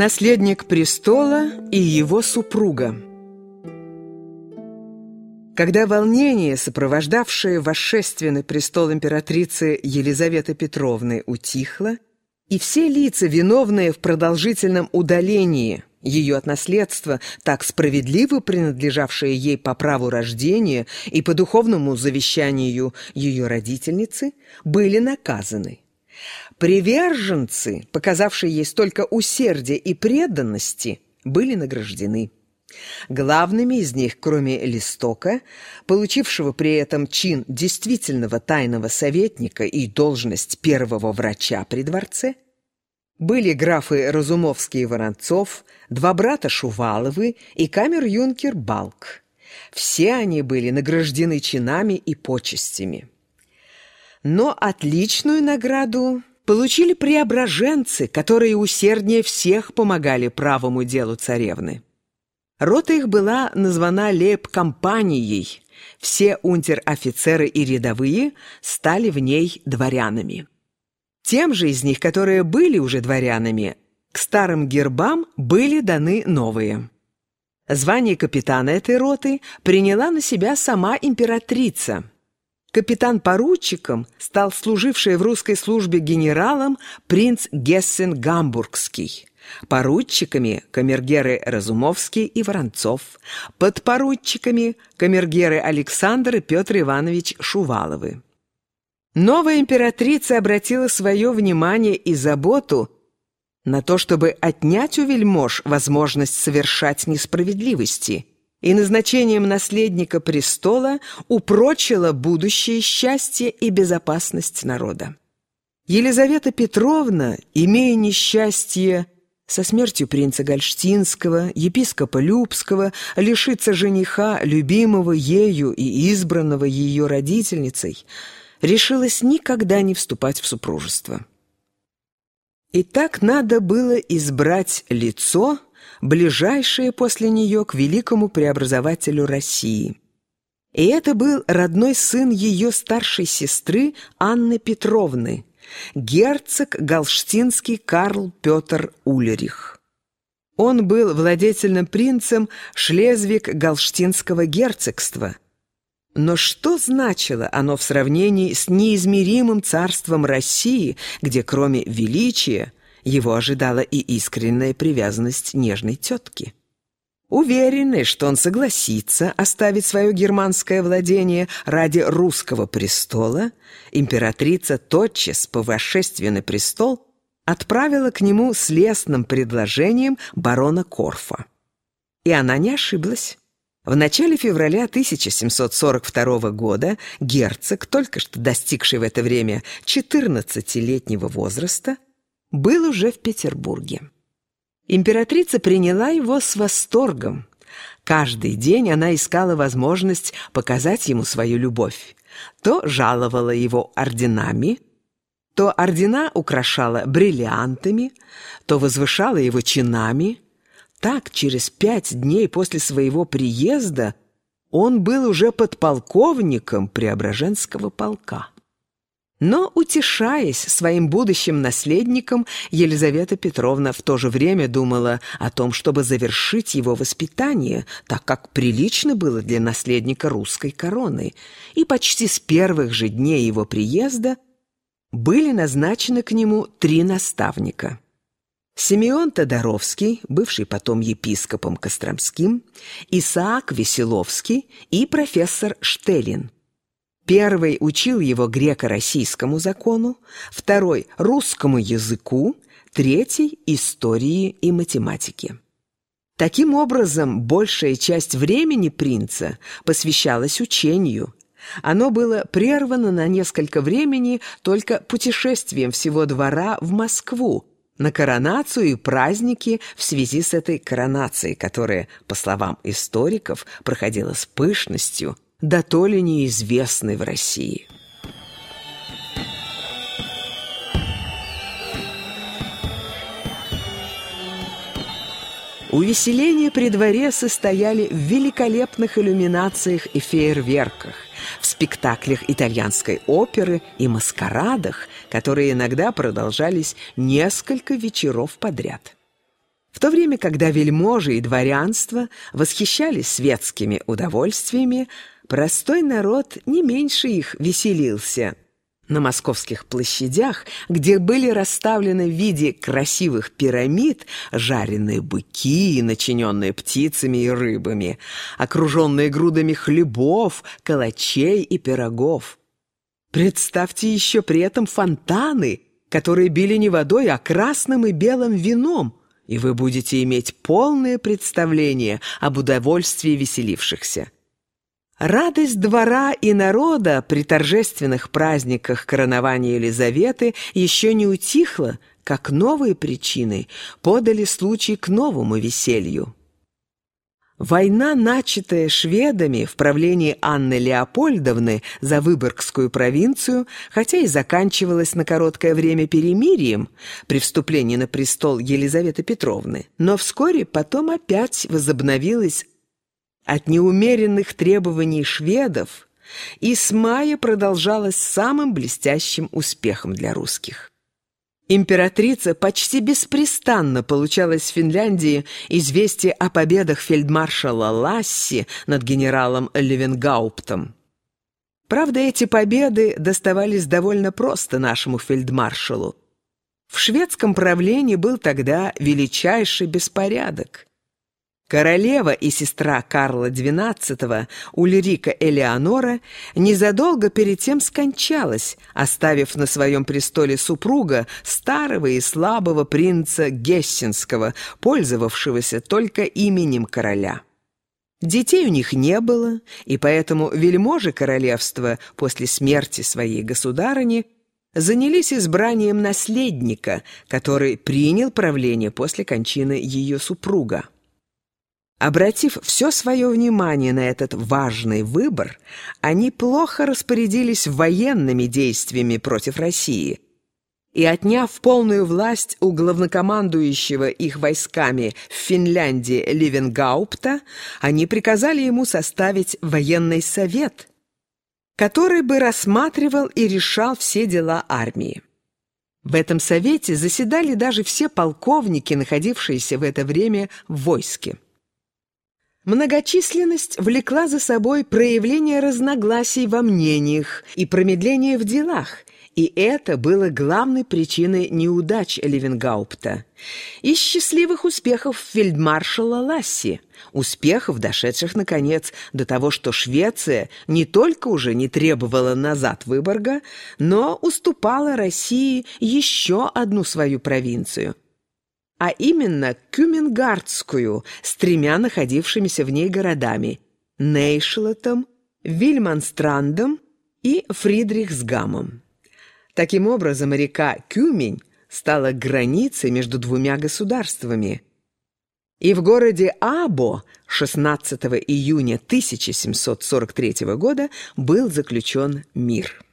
Наследник престола и его супруга Когда волнение, сопровождавшее восшествие на престол императрицы Елизаветы Петровны, утихло, и все лица, виновные в продолжительном удалении ее от наследства, так справедливо принадлежавшее ей по праву рождения и по духовному завещанию ее родительницы, были наказаны. Приверженцы, показавшие ей столько усердия и преданности, были награждены. Главными из них, кроме Листока, получившего при этом чин действительного тайного советника и должность первого врача при дворце, были графы Разумовский и Воронцов, два брата Шуваловы и камер-юнкер Балк. Все они были награждены чинами и почестями. Но отличную награду получили преображенцы, которые усерднее всех помогали правому делу царевны. Рота их была названа лейб-компанией. Все унтер-офицеры и рядовые стали в ней дворянами. Тем же из них, которые были уже дворянами, к старым гербам были даны новые. Звание капитана этой роты приняла на себя сама императрица – Капитан-поручиком стал служивший в русской службе генералом принц Гессен Гамбургский. Поручиками – камергеры Разумовский и Воронцов. Подпоручиками – камергеры Александр и Петр Иванович Шуваловы. Новая императрица обратила свое внимание и заботу на то, чтобы отнять у вельмож возможность совершать несправедливости – и назначением наследника престола упрочила будущее счастье и безопасность народа. Елизавета Петровна, имея несчастье со смертью принца Гольштинского, епископа Любского, лишиться жениха, любимого ею и избранного ее родительницей, решилась никогда не вступать в супружество. И так надо было избрать лицо – ближайшее после нее к великому преобразователю России. И это был родной сын ее старшей сестры Анны Петровны, герцог Галштинский Карл Петр Улерих. Он был владетельным принцем Шлезвиг-Галштинского герцогства. Но что значило оно в сравнении с неизмеримым царством России, где кроме величия его ожидала и искренняя привязанность нежной тетки. Уверенный, что он согласится оставить свое германское владение ради русского престола, императрица тотчас по восшествию на престол отправила к нему с лестным предложением барона Корфа. И она не ошиблась. В начале февраля 1742 года герцог, только что достигший в это время 14-летнего возраста, был уже в Петербурге. Императрица приняла его с восторгом. Каждый день она искала возможность показать ему свою любовь. То жаловала его орденами, то ордена украшала бриллиантами, то возвышала его чинами. Так, через пять дней после своего приезда он был уже подполковником Преображенского полка. Но, утешаясь своим будущим наследником, Елизавета Петровна в то же время думала о том, чтобы завершить его воспитание, так как прилично было для наследника русской короны, и почти с первых же дней его приезда были назначены к нему три наставника. Симеон Тодоровский, бывший потом епископом Костромским, Исаак Веселовский и профессор Штелин – Первый учил его греко-российскому закону, второй – русскому языку, третий – истории и математике. Таким образом, большая часть времени принца посвящалась учению. Оно было прервано на несколько времени только путешествием всего двора в Москву, на коронацию и праздники в связи с этой коронацией, которая, по словам историков, проходила с пышностью – да то ли неизвестный в России. Увеселения при дворе состояли в великолепных иллюминациях и фейерверках, в спектаклях итальянской оперы и маскарадах, которые иногда продолжались несколько вечеров подряд. В то время, когда вельможи и дворянство восхищались светскими удовольствиями, простой народ не меньше их веселился. На московских площадях, где были расставлены в виде красивых пирамид жареные быки, начиненные птицами и рыбами, окруженные грудами хлебов, калачей и пирогов. Представьте еще при этом фонтаны, которые били не водой, а красным и белым вином, и вы будете иметь полное представление об удовольствии веселившихся. Радость двора и народа при торжественных праздниках коронования Елизаветы еще не утихла, как новые причины подали случай к новому веселью. Война, начатая шведами в правлении Анны Леопольдовны за Выборгскую провинцию, хотя и заканчивалась на короткое время перемирием при вступлении на престол Елизаветы Петровны, но вскоре потом опять возобновилась от неумеренных требований шведов и с мая продолжалась самым блестящим успехом для русских. Императрица почти беспрестанно получала из Финляндии известие о победах фельдмаршала Ласси над генералом Левенгауптом. Правда, эти победы доставались довольно просто нашему фельдмаршалу. В шведском правлении был тогда величайший беспорядок. Королева и сестра Карла XII, Ульрика Элеонора, незадолго перед тем скончалась, оставив на своем престоле супруга старого и слабого принца Гессенского, пользовавшегося только именем короля. Детей у них не было, и поэтому вельможи королевства после смерти своей государыни занялись избранием наследника, который принял правление после кончины ее супруга. Обратив все свое внимание на этот важный выбор, они плохо распорядились военными действиями против России и, отняв полную власть у главнокомандующего их войсками в Финляндии Ливенгаупта, они приказали ему составить военный совет, который бы рассматривал и решал все дела армии. В этом совете заседали даже все полковники, находившиеся в это время в войске. Многочисленность влекла за собой проявление разногласий во мнениях и промедление в делах, и это было главной причиной неудач Левенгаупта. Из счастливых успехов фельдмаршала Ласси, успехов, дошедших, наконец, до того, что Швеция не только уже не требовала назад Выборга, но уступала России еще одну свою провинцию – а именно Кюмингардскую с тремя находившимися в ней городами – Нейшлотом, Вильманстрандом и Фридрихсгамом. Таким образом, река Кюмень стала границей между двумя государствами. И в городе Або 16 июня 1743 года был заключен мир.